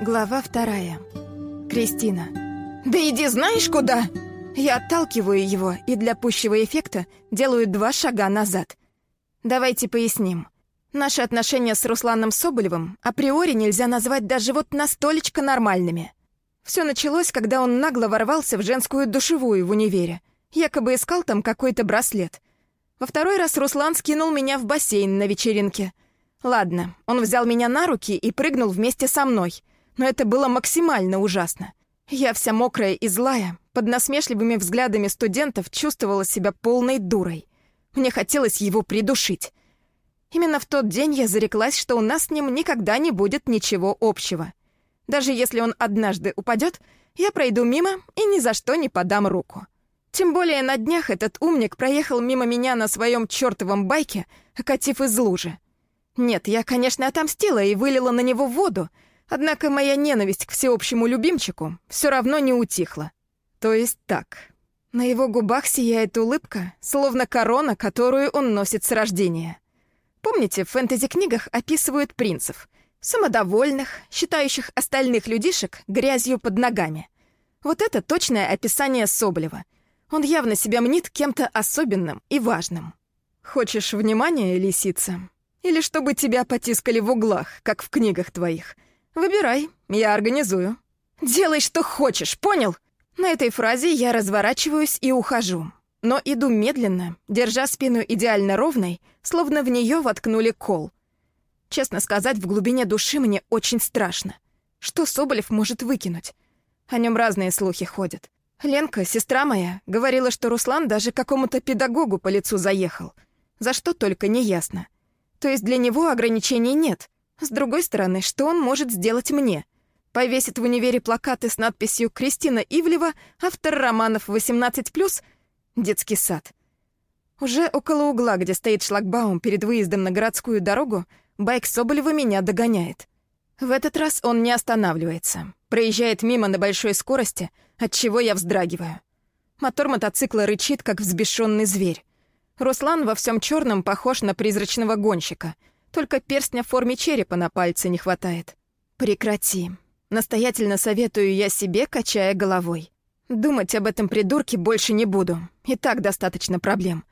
Глава вторая. Кристина. «Да иди знаешь куда!» Я отталкиваю его и для пущего эффекта делаю два шага назад. Давайте поясним. Наши отношения с Русланом Соболевым априори нельзя назвать даже вот настолечко нормальными. Все началось, когда он нагло ворвался в женскую душевую в универе. Якобы искал там какой-то браслет. Во второй раз Руслан скинул меня в бассейн на вечеринке. Ладно, он взял меня на руки и прыгнул вместе со мной — но это было максимально ужасно. Я вся мокрая и злая, под насмешливыми взглядами студентов чувствовала себя полной дурой. Мне хотелось его придушить. Именно в тот день я зареклась, что у нас с ним никогда не будет ничего общего. Даже если он однажды упадет, я пройду мимо и ни за что не подам руку. Тем более на днях этот умник проехал мимо меня на своем чертовом байке, окатив из лужи. Нет, я, конечно, отомстила и вылила на него воду, Однако моя ненависть к всеобщему любимчику все равно не утихла. То есть так. На его губах сияет улыбка, словно корона, которую он носит с рождения. Помните, в фэнтези-книгах описывают принцев, самодовольных, считающих остальных людишек грязью под ногами. Вот это точное описание Соболева. Он явно себя мнит кем-то особенным и важным. Хочешь внимания, лисица? Или чтобы тебя потискали в углах, как в книгах твоих — Выбирай, я организую. Делай, что хочешь, понял? На этой фразе я разворачиваюсь и ухожу. Но иду медленно, держа спину идеально ровной, словно в нее воткнули кол. Честно сказать, в глубине души мне очень страшно. Что Соболев может выкинуть? О нем разные слухи ходят. Ленка, сестра моя, говорила, что Руслан даже какому-то педагогу по лицу заехал. За что только не ясно. То есть для него ограничений нет — с другой стороны, что он может сделать мне? Повесит в универе плакаты с надписью «Кристина Ивлева, автор романов 18+,» детский сад. Уже около угла, где стоит шлагбаум перед выездом на городскую дорогу, байк Соболева меня догоняет. В этот раз он не останавливается. Проезжает мимо на большой скорости, от чего я вздрагиваю. Мотор мотоцикла рычит, как взбешенный зверь. Руслан во всем черном похож на призрачного гонщика — только перстня в форме черепа на пальце не хватает. Прекрати. Настоятельно советую я себе, качая головой. Думать об этом придурке больше не буду. И так достаточно проблем.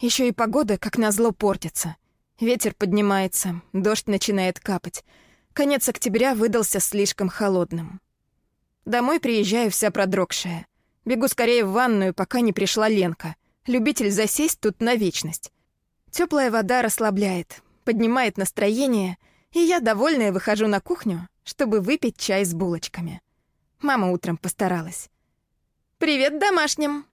Еще и погода, как назло, портится. Ветер поднимается, дождь начинает капать. Конец октября выдался слишком холодным. Домой приезжаю вся продрогшая. Бегу скорее в ванную, пока не пришла Ленка. Любитель засесть тут на вечность. Теплая вода расслабляет, поднимает настроение, и я, довольная, выхожу на кухню, чтобы выпить чай с булочками. Мама утром постаралась. «Привет домашним!»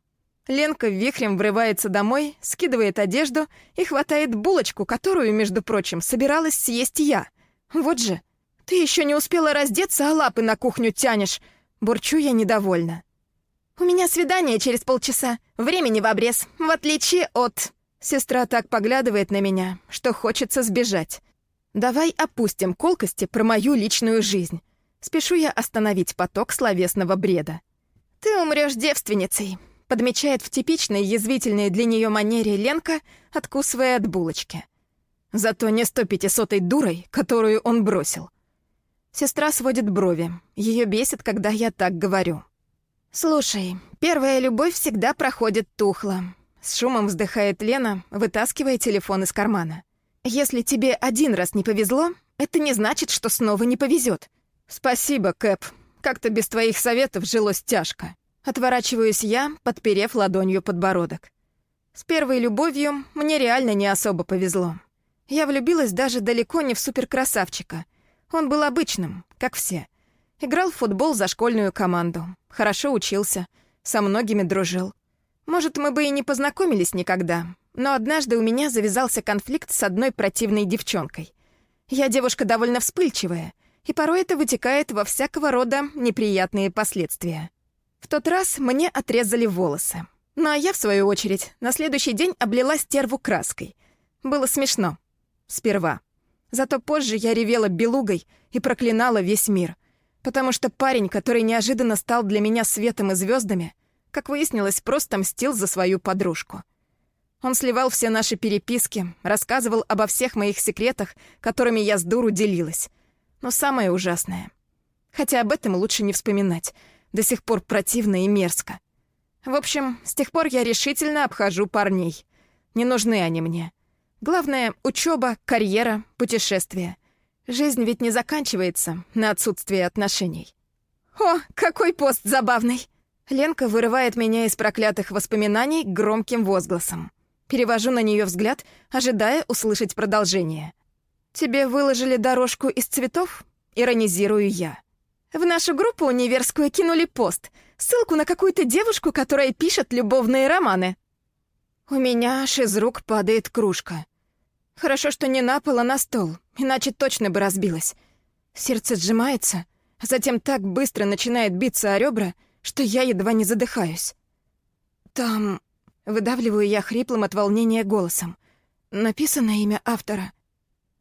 Ленка вихрем врывается домой, скидывает одежду и хватает булочку, которую, между прочим, собиралась съесть я. Вот же, ты еще не успела раздеться, а лапы на кухню тянешь. Бурчу я недовольна. «У меня свидание через полчаса. Времени в обрез, в отличие от...» Сестра так поглядывает на меня, что хочется сбежать. Давай опустим колкости про мою личную жизнь. Спешу я остановить поток словесного бреда. «Ты умрешь девственницей», — подмечает в типичной язвительной для нее манере Ленка, откусывая от булочки. Зато не сто пятисотой дурой, которую он бросил. Сестра сводит брови. Ее бесит, когда я так говорю. «Слушай, первая любовь всегда проходит тухло. С шумом вздыхает Лена, вытаскивая телефон из кармана. «Если тебе один раз не повезло, это не значит, что снова не повезет. «Спасибо, Кэп. Как-то без твоих советов жилось тяжко». Отворачиваюсь я, подперев ладонью подбородок. С первой любовью мне реально не особо повезло. Я влюбилась даже далеко не в суперкрасавчика. Он был обычным, как все. Играл в футбол за школьную команду. Хорошо учился, со многими дружил. Может, мы бы и не познакомились никогда, но однажды у меня завязался конфликт с одной противной девчонкой. Я девушка довольно вспыльчивая, и порой это вытекает во всякого рода неприятные последствия. В тот раз мне отрезали волосы. Ну а я, в свою очередь, на следующий день облила стерву краской. Было смешно. Сперва. Зато позже я ревела белугой и проклинала весь мир. Потому что парень, который неожиданно стал для меня светом и звездами, как выяснилось, просто мстил за свою подружку. Он сливал все наши переписки, рассказывал обо всех моих секретах, которыми я с дуру делилась. Но самое ужасное. Хотя об этом лучше не вспоминать. До сих пор противно и мерзко. В общем, с тех пор я решительно обхожу парней. Не нужны они мне. Главное — учеба, карьера, путешествия. Жизнь ведь не заканчивается на отсутствие отношений. «О, какой пост забавный!» Ленка вырывает меня из проклятых воспоминаний громким возгласом. Перевожу на нее взгляд, ожидая услышать продолжение. «Тебе выложили дорожку из цветов?» Иронизирую я. В нашу группу универскую кинули пост. Ссылку на какую-то девушку, которая пишет любовные романы. У меня аж из рук падает кружка. Хорошо, что не на пол, а на стол, иначе точно бы разбилась. Сердце сжимается, а затем так быстро начинает биться о ребра, что я едва не задыхаюсь. Там... Выдавливаю я хриплым от волнения голосом. Написано имя автора.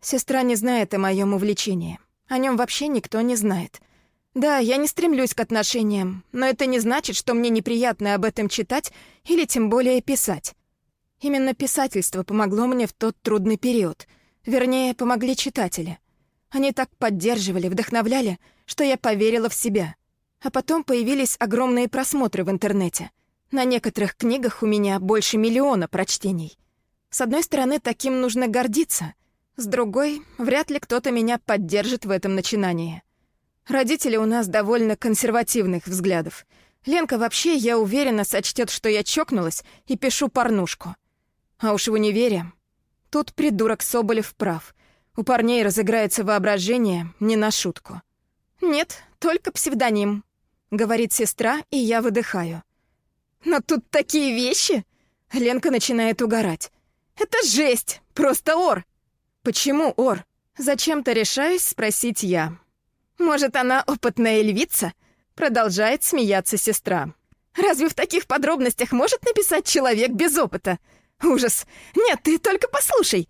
Сестра не знает о моем увлечении. О нем вообще никто не знает. Да, я не стремлюсь к отношениям, но это не значит, что мне неприятно об этом читать или тем более писать. Именно писательство помогло мне в тот трудный период. Вернее, помогли читатели. Они так поддерживали, вдохновляли, что я поверила в себя. А потом появились огромные просмотры в интернете. На некоторых книгах у меня больше миллиона прочтений. С одной стороны, таким нужно гордиться. С другой, вряд ли кто-то меня поддержит в этом начинании. Родители у нас довольно консервативных взглядов. Ленка вообще, я уверена, сочтет, что я чокнулась и пишу порнушку. А уж в универе... Тут придурок Соболев прав. У парней разыграется воображение не на шутку. «Нет, только псевдоним», — говорит сестра, и я выдыхаю. «Но тут такие вещи!» Ленка начинает угорать. «Это жесть! Просто ор!» «Почему ор?» Зачем-то решаюсь спросить я. «Может, она опытная львица?» Продолжает смеяться сестра. «Разве в таких подробностях может написать человек без опыта? Ужас! Нет, ты только послушай!»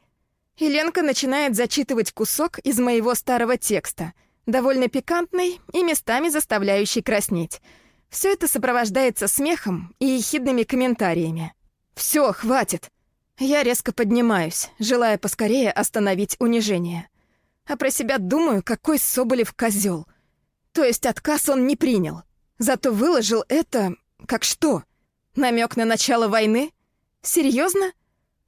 Еленка начинает зачитывать кусок из моего старого текста, довольно пикантный и местами заставляющий краснеть. Все это сопровождается смехом и ехидными комментариями. Все, хватит!» Я резко поднимаюсь, желая поскорее остановить унижение. А про себя думаю, какой Соболев козел. То есть отказ он не принял. Зато выложил это... как что? Намек на начало войны? Серьезно?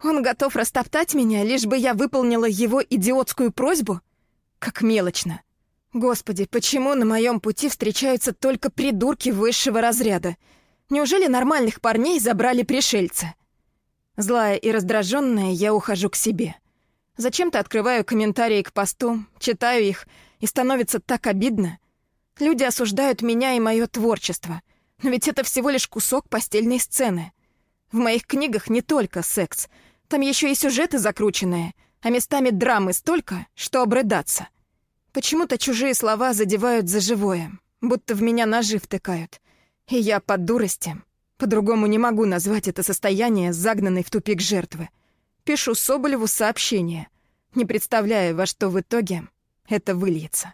Он готов растоптать меня, лишь бы я выполнила его идиотскую просьбу? Как мелочно. Господи, почему на моем пути встречаются только придурки высшего разряда? Неужели нормальных парней забрали пришельцы? Злая и раздраженная, я ухожу к себе. Зачем-то открываю комментарии к посту, читаю их, и становится так обидно. Люди осуждают меня и мое творчество, но ведь это всего лишь кусок постельной сцены. В моих книгах не только секс. Там еще и сюжеты закрученные, а местами драмы столько, что обрыдаться. Почему-то чужие слова задевают за живое, будто в меня ножи втыкают. И я по дурости, по-другому не могу назвать это состояние загнанной в тупик жертвы. Пишу Соболеву сообщение, не представляя, во что в итоге это выльется.